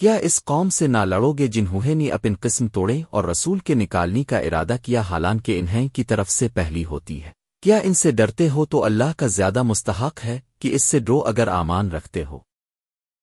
کیا اس قوم سے نہ لڑو گے جنہوں نے اپن قسم توڑے اور رسول کے نکالنے کا ارادہ کیا حالانکہ انہیں کی طرف سے پہلی ہوتی ہے؟ کیا ان سے ڈرتے ہو تو اللہ کا زیادہ مستحق ہے کہ اس سے ڈرو اگر آمان رکھتے ہو؟